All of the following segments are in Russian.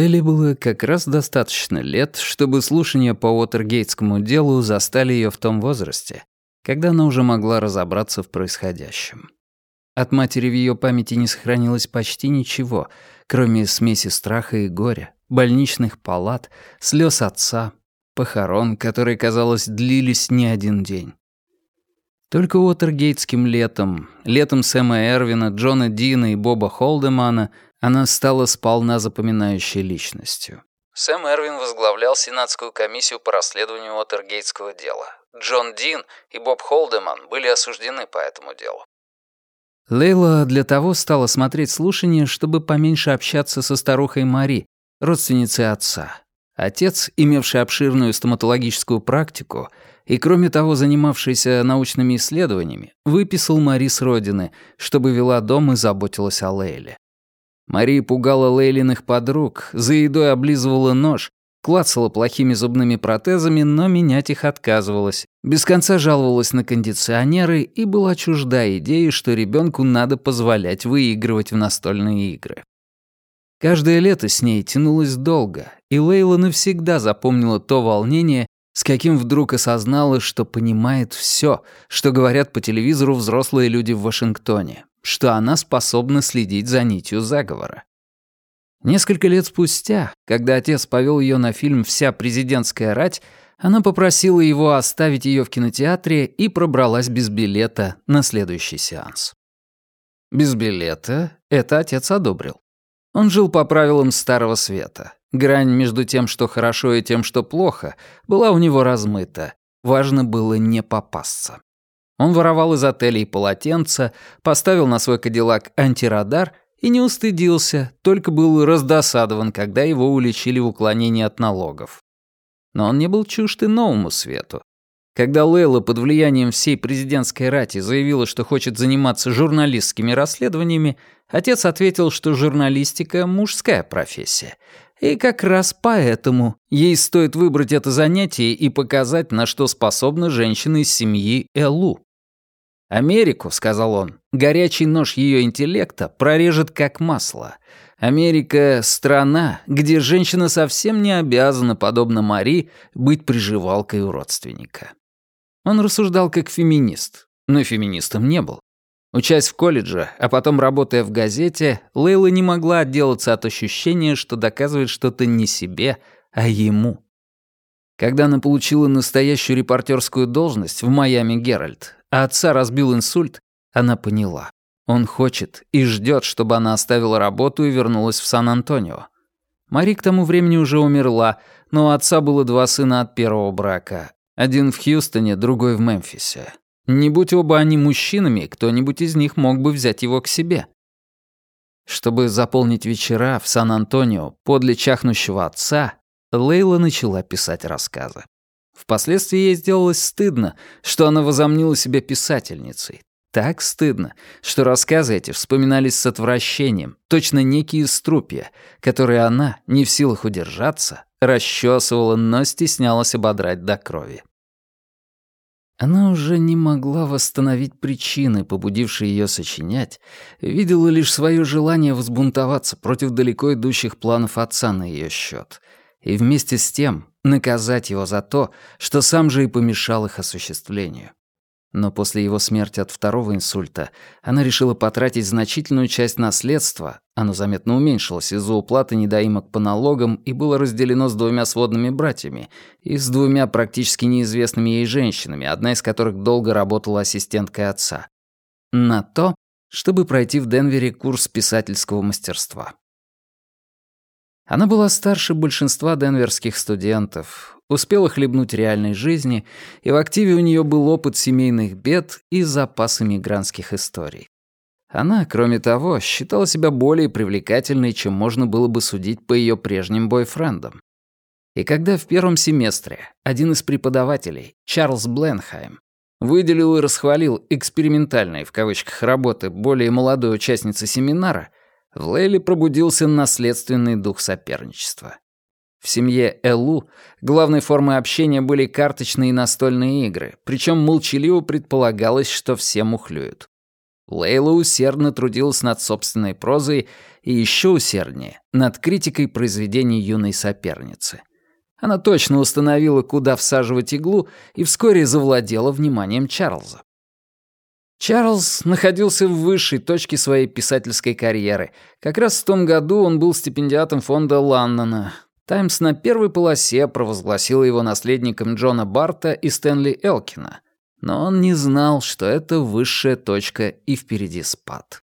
Лейли было как раз достаточно лет, чтобы слушания по Уотергейтскому делу застали ее в том возрасте, когда она уже могла разобраться в происходящем. От матери в ее памяти не сохранилось почти ничего, кроме смеси страха и горя, больничных палат, слез отца, похорон, которые, казалось, длились не один день. Только Уотергейтским летом, летом Сэма Эрвина, Джона Дина и Боба Холдемана — она стала сполна запоминающей личностью. Сэм Эрвин возглавлял Сенатскую комиссию по расследованию Уотергейтского дела. Джон Дин и Боб Холдеман были осуждены по этому делу. Лейла для того стала смотреть слушания, чтобы поменьше общаться со старухой Мари, родственницей отца. Отец, имевший обширную стоматологическую практику и, кроме того, занимавшийся научными исследованиями, выписал Мари с родины, чтобы вела дом и заботилась о Лейле. Мария пугала Лейлиных подруг, за едой облизывала нож, клацала плохими зубными протезами, но менять их отказывалась. Без конца жаловалась на кондиционеры и была чужда идеи, что ребенку надо позволять выигрывать в настольные игры. Каждое лето с ней тянулось долго, и Лейла навсегда запомнила то волнение, с каким вдруг осознала, что понимает все, что говорят по телевизору взрослые люди в Вашингтоне что она способна следить за нитью заговора. Несколько лет спустя, когда отец повел ее на фильм «Вся президентская рать», она попросила его оставить ее в кинотеатре и пробралась без билета на следующий сеанс. Без билета это отец одобрил. Он жил по правилам Старого Света. Грань между тем, что хорошо, и тем, что плохо, была у него размыта. Важно было не попасться. Он воровал из отелей полотенца, поставил на свой кадиллак антирадар и не устыдился, только был раздосадован, когда его уличили в уклонении от налогов. Но он не был чужд и новому свету. Когда Лейла под влиянием всей президентской рати заявила, что хочет заниматься журналистскими расследованиями, отец ответил, что журналистика — мужская профессия. И как раз поэтому ей стоит выбрать это занятие и показать, на что способна женщина из семьи Элу. Америку, сказал он, горячий нож ее интеллекта прорежет как масло. Америка — страна, где женщина совсем не обязана, подобно Мари, быть приживалкой у родственника. Он рассуждал как феминист, но феминистом не был. Учась в колледже, а потом работая в газете, Лейла не могла отделаться от ощущения, что доказывает что-то не себе, а ему. Когда она получила настоящую репортерскую должность в «Майами Геральт», а отца разбил инсульт, она поняла. Он хочет и ждет, чтобы она оставила работу и вернулась в Сан-Антонио. Мари к тому времени уже умерла, но у отца было два сына от первого брака. Один в Хьюстоне, другой в Мемфисе. Не будь оба они мужчинами, кто-нибудь из них мог бы взять его к себе. Чтобы заполнить вечера в Сан-Антонио подле чахнущего отца, Лейла начала писать рассказы. Впоследствии ей сделалось стыдно, что она возомнила себя писательницей. Так стыдно, что рассказы эти вспоминались с отвращением, точно некие струпья, которые она, не в силах удержаться, расчесывала, но стеснялась ободрать до крови. Она уже не могла восстановить причины, побудившие ее сочинять, видела лишь свое желание взбунтоваться против далеко идущих планов отца на ее счет, и вместе с тем наказать его за то, что сам же и помешал их осуществлению. Но после его смерти от второго инсульта она решила потратить значительную часть наследства, оно заметно уменьшилось из-за уплаты недоимок по налогам и было разделено с двумя сводными братьями и с двумя практически неизвестными ей женщинами, одна из которых долго работала ассистенткой отца, на то, чтобы пройти в Денвере курс писательского мастерства. Она была старше большинства денверских студентов, успела хлебнуть реальной жизни, и в активе у нее был опыт семейных бед и запас иммигрантских историй. Она, кроме того, считала себя более привлекательной, чем можно было бы судить по ее прежним бойфрендам. И когда в первом семестре один из преподавателей, Чарльз Бленхайм, выделил и расхвалил экспериментальные в кавычках работы более молодой участницы семинара, в Лейле пробудился наследственный дух соперничества. В семье Элу главной формой общения были карточные и настольные игры, причем молчаливо предполагалось, что все мухлюют. Лейла усердно трудилась над собственной прозой и еще усерднее над критикой произведений юной соперницы. Она точно установила, куда всаживать иглу, и вскоре завладела вниманием Чарльза. Чарльз находился в высшей точке своей писательской карьеры. Как раз в том году он был стипендиатом фонда Ланнона. «Таймс» на первой полосе провозгласила его наследником Джона Барта и Стэнли Элкина. Но он не знал, что это высшая точка и впереди спад.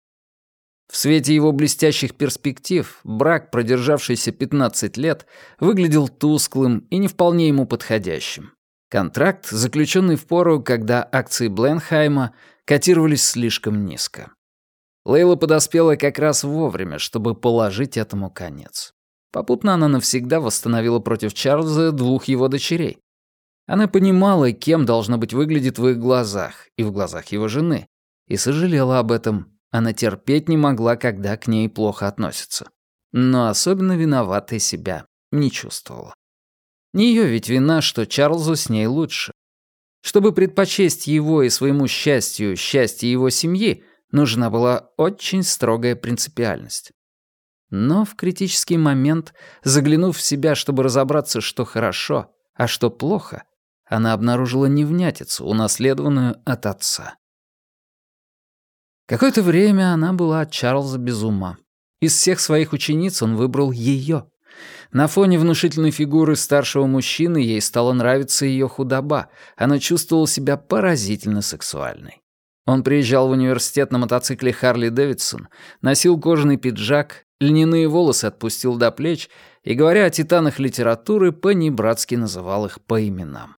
В свете его блестящих перспектив брак, продержавшийся 15 лет, выглядел тусклым и не вполне ему подходящим. Контракт, заключенный в пору, когда акции Бленхайма котировались слишком низко. Лейла подоспела как раз вовремя, чтобы положить этому конец. Попутно она навсегда восстановила против Чарльза двух его дочерей. Она понимала, кем должно быть выглядит в их глазах и в глазах его жены, и сожалела об этом, она терпеть не могла, когда к ней плохо относятся. Но особенно виноватой себя не чувствовала. Не ее ведь вина, что Чарльзу с ней лучше. Чтобы предпочесть его и своему счастью счастье его семьи, нужна была очень строгая принципиальность. Но в критический момент, заглянув в себя, чтобы разобраться, что хорошо, а что плохо, она обнаружила невнятицу, унаследованную от отца. Какое-то время она была от Чарльза без ума. Из всех своих учениц он выбрал ее. На фоне внушительной фигуры старшего мужчины ей стала нравиться ее худоба. Она чувствовала себя поразительно сексуальной. Он приезжал в университет на мотоцикле Харли Дэвидсон, носил кожаный пиджак, льняные волосы отпустил до плеч и, говоря о титанах литературы, по-небратски называл их по именам.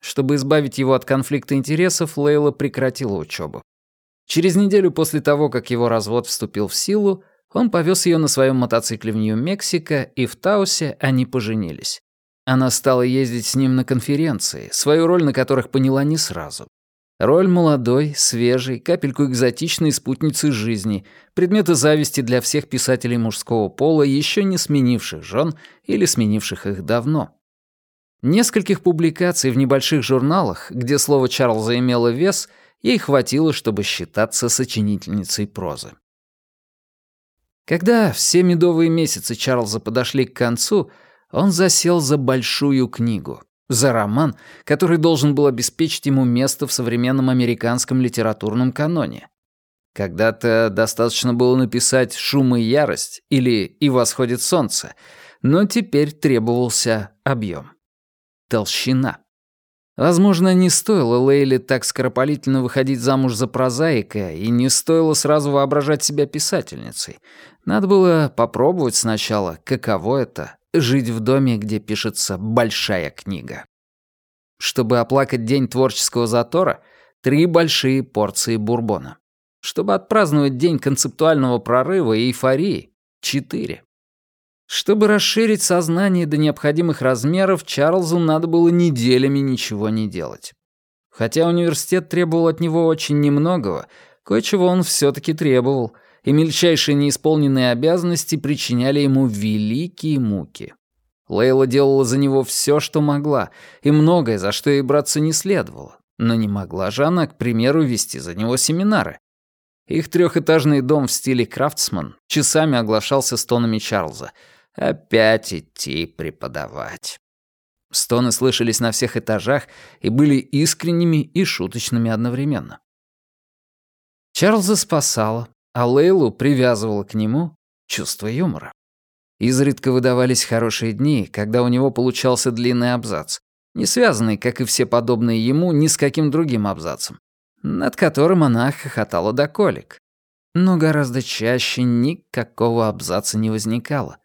Чтобы избавить его от конфликта интересов, Лейла прекратила учебу. Через неделю после того, как его развод вступил в силу, он повез ее на своем мотоцикле в Нью-Мексико, и в Таусе они поженились. Она стала ездить с ним на конференции, свою роль на которых поняла не сразу. Роль молодой, свежей, капельку экзотичной спутницы жизни, предмета зависти для всех писателей мужского пола, еще не сменивших жен или сменивших их давно. Нескольких публикаций в небольших журналах, где слово Чарльза имело вес — Ей хватило, чтобы считаться сочинительницей прозы. Когда все медовые месяцы Чарльза подошли к концу, он засел за большую книгу, за роман, который должен был обеспечить ему место в современном американском литературном каноне. Когда-то достаточно было написать «Шум и ярость» или «И восходит солнце», но теперь требовался объем. Толщина. Возможно, не стоило Лейле так скоропалительно выходить замуж за прозаика, и не стоило сразу воображать себя писательницей. Надо было попробовать сначала, каково это — жить в доме, где пишется большая книга. Чтобы оплакать день творческого затора — три большие порции бурбона. Чтобы отпраздновать день концептуального прорыва и эйфории — четыре. Чтобы расширить сознание до необходимых размеров, Чарльзу надо было неделями ничего не делать. Хотя университет требовал от него очень немногого, кое-чего он все-таки требовал, и мельчайшие неисполненные обязанности причиняли ему великие муки. Лейла делала за него все, что могла, и многое, за что ей браться не следовало. Но не могла же она, к примеру, вести за него семинары. Их трехэтажный дом в стиле крафтсман часами оглашался стонами Чарльза — Опять идти преподавать. Стоны слышались на всех этажах и были искренними и шуточными одновременно. Чарльза спасала, а Лейлу привязывала к нему чувство юмора. Изредка выдавались хорошие дни, когда у него получался длинный абзац, не связанный, как и все подобные ему, ни с каким другим абзацем, над которым она хохотала до колик. Но гораздо чаще никакого абзаца не возникало.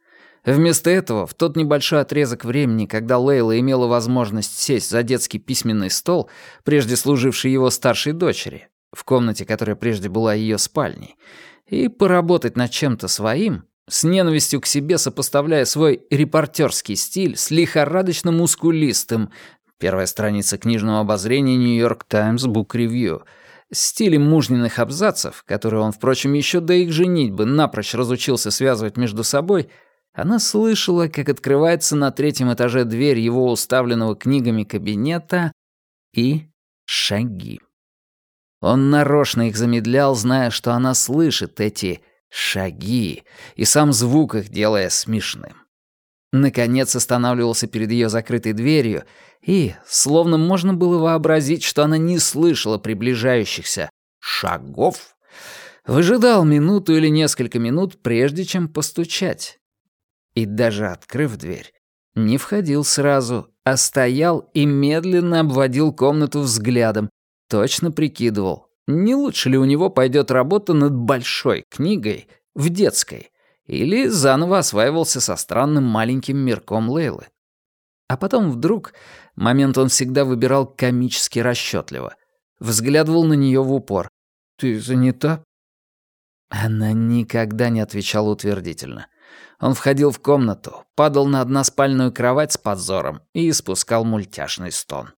Вместо этого, в тот небольшой отрезок времени, когда Лейла имела возможность сесть за детский письменный стол, прежде служивший его старшей дочери, в комнате, которая прежде была ее спальней, и поработать над чем-то своим, с ненавистью к себе сопоставляя свой репортерский стиль с лихорадочно мускулистым, первая страница книжного обозрения «Нью-Йорк Таймс Бук Ревью», стилем мужниных абзацев, которые он, впрочем, еще до их женитьбы напрочь разучился связывать между собой — она слышала, как открывается на третьем этаже дверь его уставленного книгами кабинета и шаги. Он нарочно их замедлял, зная, что она слышит эти шаги, и сам звук их делая смешным. Наконец останавливался перед ее закрытой дверью, и, словно можно было вообразить, что она не слышала приближающихся шагов, выжидал минуту или несколько минут, прежде чем постучать. И даже открыв дверь, не входил сразу, а стоял и медленно обводил комнату взглядом, точно прикидывал, не лучше ли у него пойдет работа над большой книгой в детской, или заново осваивался со странным маленьким мирком Лейлы. А потом вдруг, момент он всегда выбирал комически расчетливо, взглядывал на нее в упор. «Ты занята?» Она никогда не отвечала утвердительно. Он входил в комнату, падал на односпальную кровать с подзором и испускал мультяшный стон.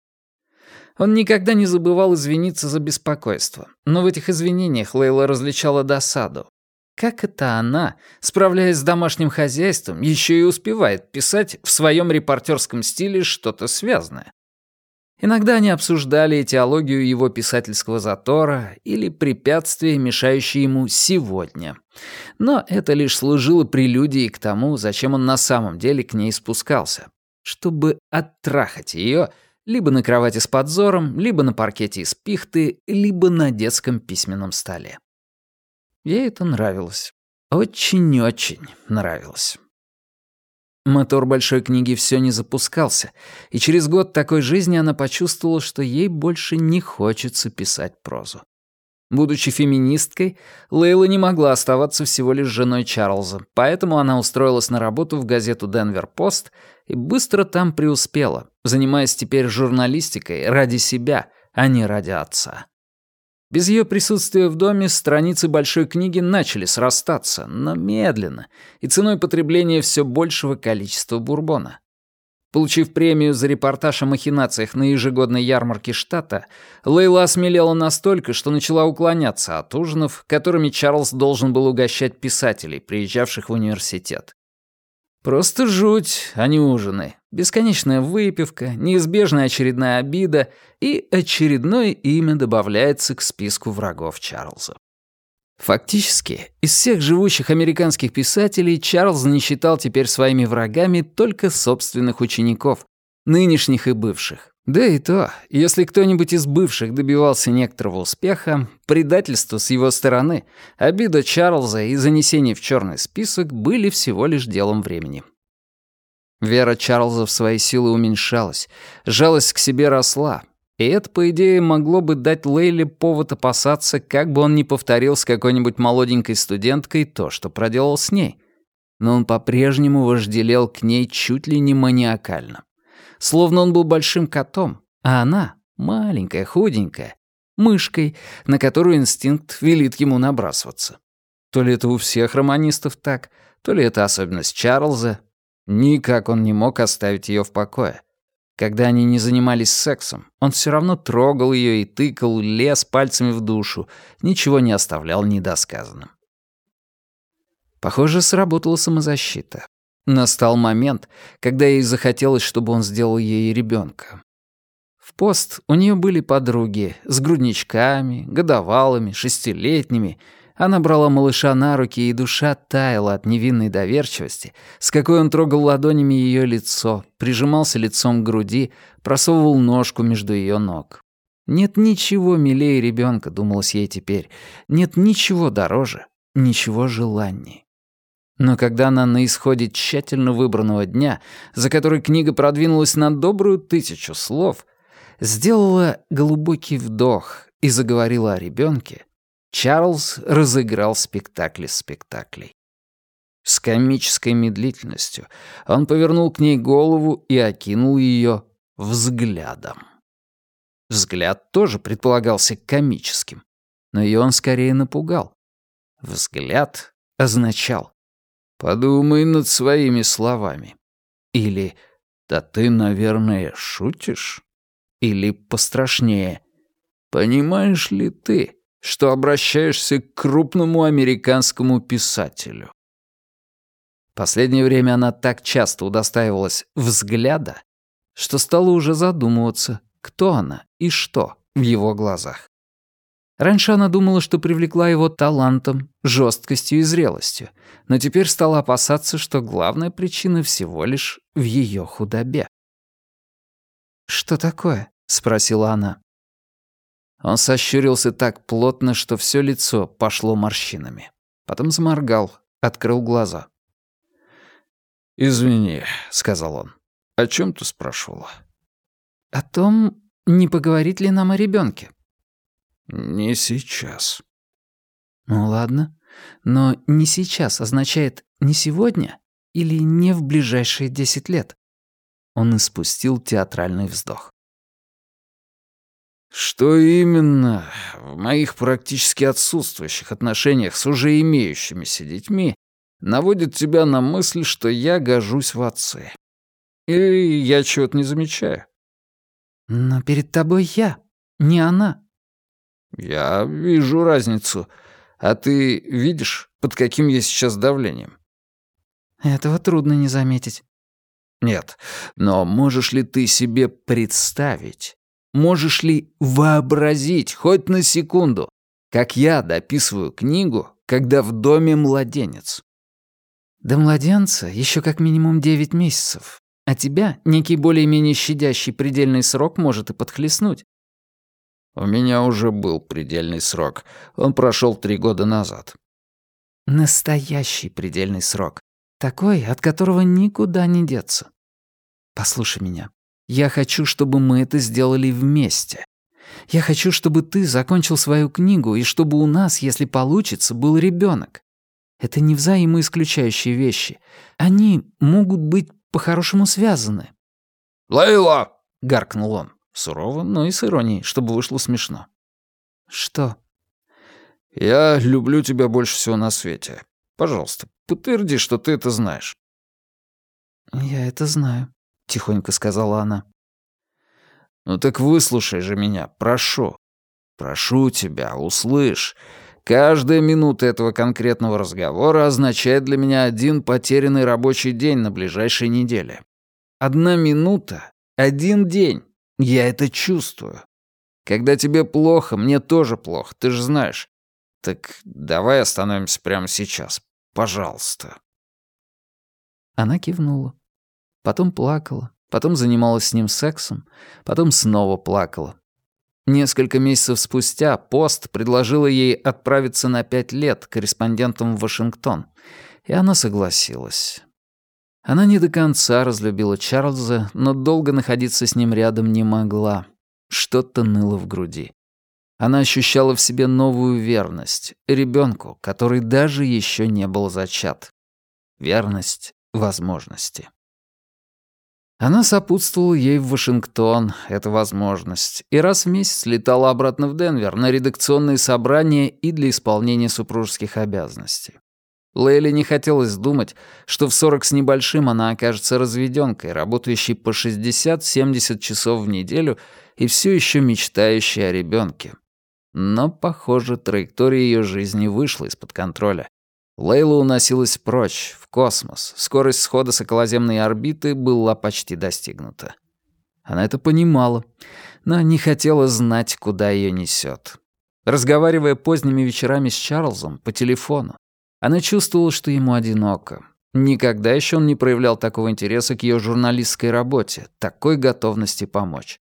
Он никогда не забывал извиниться за беспокойство, но в этих извинениях Лейла различала досаду. Как это она, справляясь с домашним хозяйством, еще и успевает писать в своем репортерском стиле что-то связанное? Иногда они обсуждали этиологию его писательского затора или препятствия, мешающие ему сегодня. Но это лишь служило прелюдией к тому, зачем он на самом деле к ней спускался. Чтобы оттрахать ее либо на кровати с подзором, либо на паркете из пихты, либо на детском письменном столе. Ей это нравилось. Очень-очень нравилось. Мотор большой книги все не запускался, и через год такой жизни она почувствовала, что ей больше не хочется писать прозу. Будучи феминисткой, Лейла не могла оставаться всего лишь женой Чарльза, поэтому она устроилась на работу в газету «Денвер Пост» и быстро там преуспела, занимаясь теперь журналистикой ради себя, а не ради отца. Без ее присутствия в доме страницы большой книги начали срастаться, но медленно, и ценой потребления все большего количества бурбона. Получив премию за репортаж о махинациях на ежегодной ярмарке штата, Лейла осмелела настолько, что начала уклоняться от ужинов, которыми Чарльз должен был угощать писателей, приезжавших в университет. Просто жуть, а не ужины. Бесконечная выпивка, неизбежная очередная обида и очередное имя добавляется к списку врагов Чарльза. Фактически, из всех живущих американских писателей Чарльз не считал теперь своими врагами только собственных учеников, нынешних и бывших. Да и то, если кто-нибудь из бывших добивался некоторого успеха, предательство с его стороны, обида Чарльза и занесение в черный список были всего лишь делом времени. Вера Чарльза в свои силы уменьшалась, жалость к себе росла, и это, по идее, могло бы дать Лейле повод опасаться, как бы он ни повторил с какой-нибудь молоденькой студенткой то, что проделал с ней. Но он по-прежнему вожделел к ней чуть ли не маниакально словно он был большим котом, а она — маленькая, худенькая, мышкой, на которую инстинкт велит ему набрасываться. То ли это у всех романистов так, то ли это особенность Чарльза. Никак он не мог оставить ее в покое. Когда они не занимались сексом, он все равно трогал ее и тыкал, лез пальцами в душу, ничего не оставлял недосказанным. Похоже, сработала самозащита. Настал момент, когда ей захотелось, чтобы он сделал ей ребенка. В пост у нее были подруги с грудничками, годовалыми, шестилетними. Она брала малыша на руки, и душа таяла от невинной доверчивости, с какой он трогал ладонями ее лицо, прижимался лицом к груди, просовывал ножку между ее ног. Нет ничего милее ребенка, думалось ей теперь. Нет ничего дороже, ничего желаннее. Но когда она на исходе тщательно выбранного дня, за который книга продвинулась на добрую тысячу слов, сделала глубокий вдох и заговорила о ребенке, Чарльз разыграл спектакль из спектаклей. С комической медлительностью он повернул к ней голову и окинул ее взглядом. Взгляд тоже предполагался комическим, но ее он скорее напугал. Взгляд означал Подумай над своими словами. Или «Да ты, наверное, шутишь?» Или пострашнее «Понимаешь ли ты, что обращаешься к крупному американскому писателю?» Последнее время она так часто удостаивалась взгляда, что стала уже задумываться, кто она и что в его глазах. Раньше она думала, что привлекла его талантом, жесткостью и зрелостью, но теперь стала опасаться, что главная причина всего лишь в ее худобе. «Что такое?» — спросила она. Он сощурился так плотно, что все лицо пошло морщинами. Потом заморгал, открыл глаза. «Извини», — сказал он. «О чем ты спрашивала?» «О том, не поговорить ли нам о ребенке. «Не сейчас». «Ну ладно. Но «не сейчас» означает «не сегодня» или «не в ближайшие десять лет». Он испустил театральный вздох. «Что именно в моих практически отсутствующих отношениях с уже имеющимися детьми наводит тебя на мысль, что я гожусь в отцы? Или я чего-то не замечаю?» «Но перед тобой я, не она». «Я вижу разницу. А ты видишь, под каким я сейчас давлением?» «Этого трудно не заметить». «Нет, но можешь ли ты себе представить, можешь ли вообразить хоть на секунду, как я дописываю книгу, когда в доме младенец?» «До младенца еще как минимум девять месяцев, а тебя некий более-менее щадящий предельный срок может и подхлестнуть. У меня уже был предельный срок. Он прошел три года назад. Настоящий предельный срок. Такой, от которого никуда не деться. Послушай меня. Я хочу, чтобы мы это сделали вместе. Я хочу, чтобы ты закончил свою книгу и чтобы у нас, если получится, был ребенок. Это не взаимоисключающие вещи. Они могут быть по-хорошему связаны. «Лейла!» — гаркнул он. Сурово, но и с иронией, чтобы вышло смешно. «Что?» «Я люблю тебя больше всего на свете. Пожалуйста, подтверди, что ты это знаешь». «Я это знаю», — тихонько сказала она. «Ну так выслушай же меня, прошу. Прошу тебя, услышь. Каждая минута этого конкретного разговора означает для меня один потерянный рабочий день на ближайшей неделе. Одна минута — один день. Я это чувствую. Когда тебе плохо, мне тоже плохо, ты же знаешь. Так давай остановимся прямо сейчас, пожалуйста». Она кивнула. Потом плакала, потом занималась с ним сексом, потом снова плакала. Несколько месяцев спустя пост предложила ей отправиться на пять лет корреспондентом в Вашингтон, и она согласилась. Она не до конца разлюбила Чарльза, но долго находиться с ним рядом не могла. Что-то ныло в груди. Она ощущала в себе новую верность, ребенку, который даже еще не был зачат. Верность возможности. Она сопутствовала ей в Вашингтон, эта возможность, и раз в месяц летала обратно в Денвер на редакционные собрания и для исполнения супружеских обязанностей. Лейли не хотелось думать, что в 40 с небольшим она окажется разведенкой, работающей по 60-70 часов в неделю и все еще мечтающей о ребенке. Но, похоже, траектория ее жизни вышла из-под контроля. Лейла уносилась прочь, в космос. Скорость схода с околоземной орбиты была почти достигнута. Она это понимала, но не хотела знать, куда ее несет. Разговаривая поздними вечерами с Чарльзом по телефону, она чувствовала, что ему одиноко. Никогда еще он не проявлял такого интереса к ее журналистской работе, такой готовности помочь.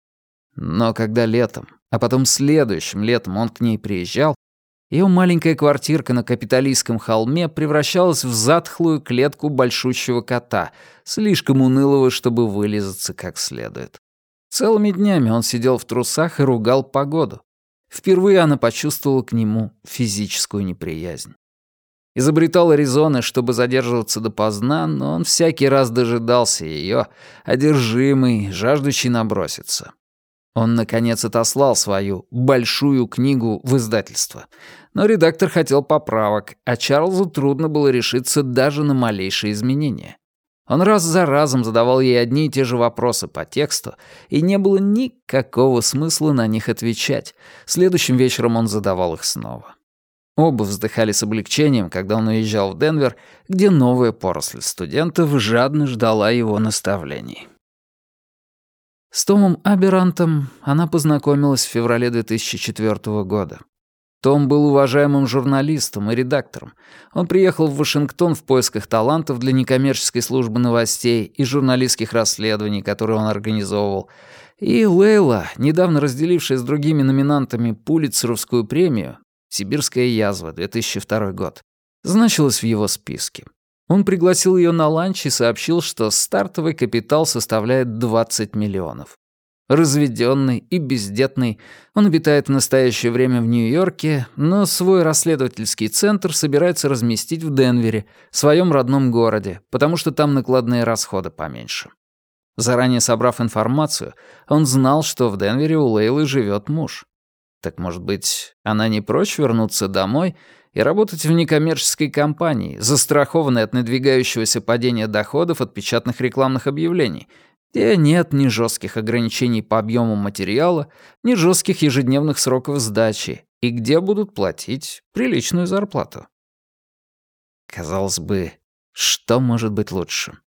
Но когда летом, а потом следующим летом он к ней приезжал, ее маленькая квартирка на капиталистском холме превращалась в затхлую клетку большущего кота, слишком унылого, чтобы вылизаться как следует. Целыми днями он сидел в трусах и ругал погоду. Впервые она почувствовала к нему физическую неприязнь. Изобретал резоны, чтобы задерживаться допоздна, но он всякий раз дожидался ее, одержимый, жаждущий наброситься. Он, наконец, отослал свою «большую книгу» в издательство. Но редактор хотел поправок, а Чарльзу трудно было решиться даже на малейшие изменения. Он раз за разом задавал ей одни и те же вопросы по тексту, и не было никакого смысла на них отвечать. Следующим вечером он задавал их снова. Оба вздыхали с облегчением, когда он уезжал в Денвер, где новая поросль студентов жадно ждала его наставлений. С Томом Аберантом она познакомилась в феврале 2004 года. Том был уважаемым журналистом и редактором. Он приехал в Вашингтон в поисках талантов для некоммерческой службы новостей и журналистских расследований, которые он организовывал. И Лейла, недавно разделившая с другими номинантами Пулитцеровскую премию «Сибирская язва», 2002 год, значилась в его списке. Он пригласил ее на ланч и сообщил, что стартовый капитал составляет 20 миллионов. Разведенный и бездетный, он обитает в настоящее время в Нью-Йорке, но свой расследовательский центр собирается разместить в Денвере, своем родном городе, потому что там накладные расходы поменьше. Заранее собрав информацию, он знал, что в Денвере у Лейлы живет муж. Так, может быть, она не прочь вернуться домой и работать в некоммерческой компании, застрахованной от надвигающегося падения доходов от печатных рекламных объявлений — где нет ни жестких ограничений по объему материала, ни жестких ежедневных сроков сдачи, и где будут платить приличную зарплату. Казалось бы, что может быть лучше?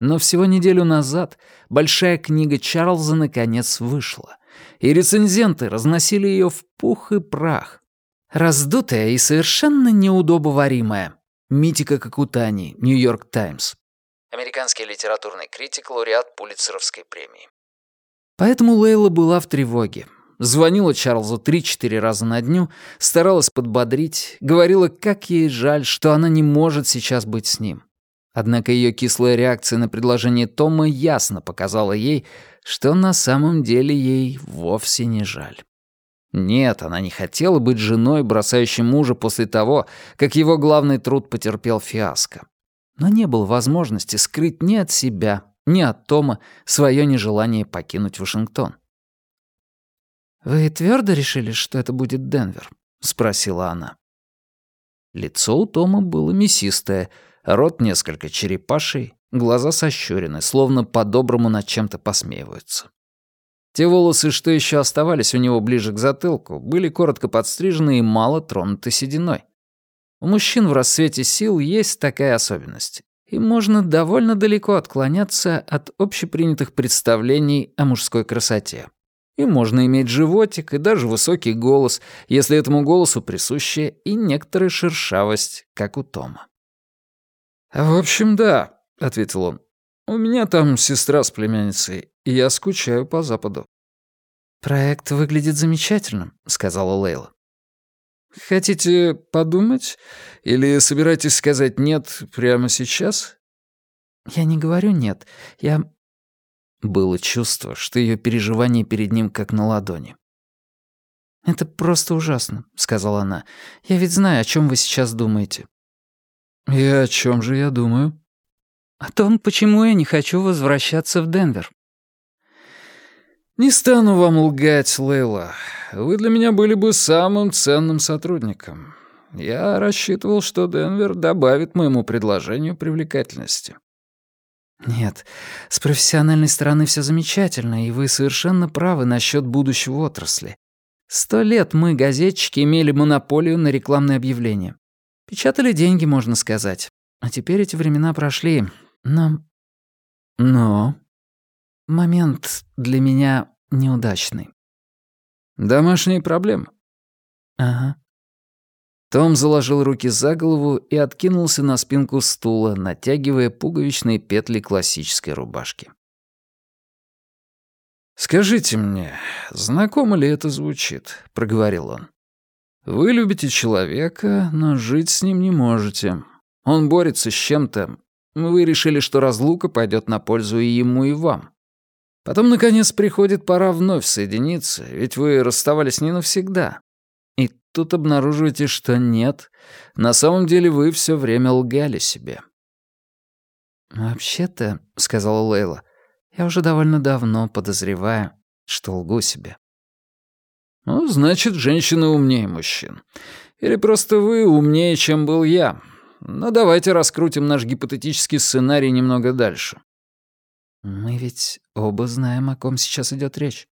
Но всего неделю назад большая книга Чарльза наконец вышла, и рецензенты разносили ее в пух и прах. Раздутая и совершенно неудобоваримая. Митика Какутани, Нью-Йорк Таймс американский литературный критик, лауреат Пулитцеровской премии. Поэтому Лейла была в тревоге. Звонила Чарльзу три-четыре раза на дню, старалась подбодрить, говорила, как ей жаль, что она не может сейчас быть с ним. Однако ее кислая реакция на предложение Тома ясно показала ей, что на самом деле ей вовсе не жаль. Нет, она не хотела быть женой, бросающей мужа после того, как его главный труд потерпел фиаско но не было возможности скрыть ни от себя, ни от Тома свое нежелание покинуть Вашингтон. «Вы твердо решили, что это будет Денвер?» — спросила она. Лицо у Тома было мясистое, рот несколько черепаший, глаза сощурены, словно по-доброму над чем-то посмеиваются. Те волосы, что еще оставались у него ближе к затылку, были коротко подстрижены и мало тронуты сединой. У мужчин в рассвете сил есть такая особенность. И можно довольно далеко отклоняться от общепринятых представлений о мужской красоте. И можно иметь животик и даже высокий голос, если этому голосу присуща и некоторая шершавость, как у Тома. «В общем, да», — ответил он. «У меня там сестра с племянницей, и я скучаю по Западу». «Проект выглядит замечательным», — сказала Лейла. Хотите подумать? Или собираетесь сказать «нет» прямо сейчас? Я не говорю «нет». Я... Было чувство, что ее переживания перед ним как на ладони. «Это просто ужасно», — сказала она. «Я ведь знаю, о чем вы сейчас думаете». «И о чем же я думаю?» «О том, почему я не хочу возвращаться в Денвер». «Не стану вам лгать, Лейла. Вы для меня были бы самым ценным сотрудником. Я рассчитывал, что Денвер добавит моему предложению привлекательности». «Нет, с профессиональной стороны все замечательно, и вы совершенно правы насчет будущего отрасли. Сто лет мы, газетчики, имели монополию на рекламные объявления. Печатали деньги, можно сказать. А теперь эти времена прошли. Но... Но... Момент для меня неудачный. Домашние проблемы? Ага. Том заложил руки за голову и откинулся на спинку стула, натягивая пуговичные петли классической рубашки. «Скажите мне, знакомо ли это звучит?» — проговорил он. «Вы любите человека, но жить с ним не можете. Он борется с чем-то. Вы решили, что разлука пойдет на пользу и ему, и вам. Потом, наконец, приходит пора вновь соединиться, ведь вы расставались не навсегда. И тут обнаруживаете, что нет, на самом деле вы все время лгали себе. «Вообще-то», — сказала Лейла, — «я уже довольно давно подозреваю, что лгу себе». «Ну, значит, женщины умнее мужчин. Или просто вы умнее, чем был я. Но давайте раскрутим наш гипотетический сценарий немного дальше. Мы ведь оба знаем, о ком сейчас идет речь.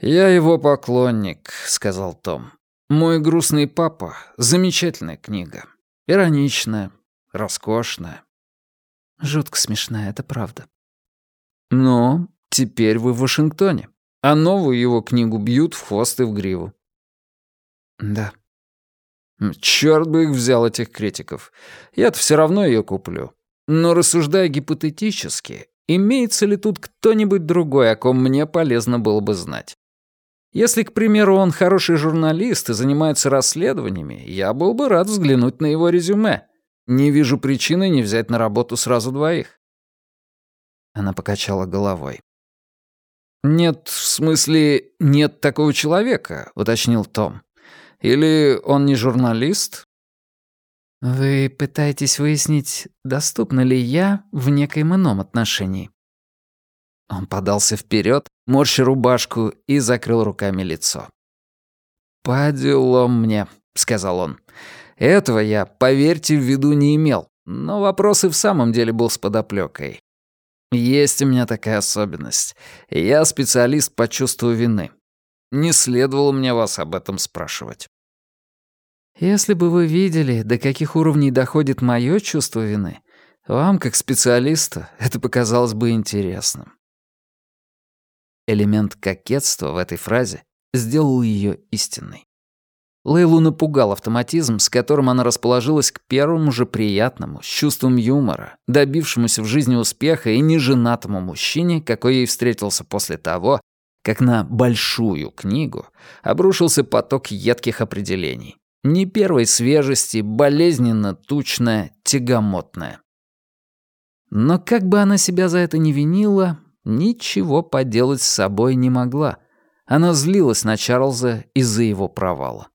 «Я его поклонник», — сказал Том. «Мой грустный папа — замечательная книга. Ироничная, роскошная». Жутко смешная, это правда. Но теперь вы в Вашингтоне, а новую его книгу бьют в хвост и в гриву. Да. Черт бы их взял, этих критиков. Я-то все равно ее куплю. Но рассуждая гипотетически, имеется ли тут кто-нибудь другой, о ком мне полезно было бы знать? Если, к примеру, он хороший журналист и занимается расследованиями, я был бы рад взглянуть на его резюме. Не вижу причины не взять на работу сразу двоих. Она покачала головой. «Нет, в смысле, нет такого человека», — уточнил Том. «Или он не журналист?» «Вы пытаетесь выяснить, доступна ли я в некоем ином отношении?» Он подался вперед, морща рубашку и закрыл руками лицо. «По делам мне», — сказал он. «Этого я, поверьте, в виду не имел, но вопрос и в самом деле был с подоплёкой. Есть у меня такая особенность. Я специалист по чувству вины. Не следовало мне вас об этом спрашивать». «Если бы вы видели, до каких уровней доходит мое чувство вины, вам, как специалисту, это показалось бы интересным». Элемент кокетства в этой фразе сделал ее истинной. Лейлу напугал автоматизм, с которым она расположилась к первому же приятному, с чувством юмора, добившемуся в жизни успеха и неженатому мужчине, какой ей встретился после того, как на «большую книгу» обрушился поток едких определений. Не первой свежести, болезненно тучная, тягомотная. Но как бы она себя за это не винила, ничего поделать с собой не могла. Она злилась на Чарльза из-за его провала.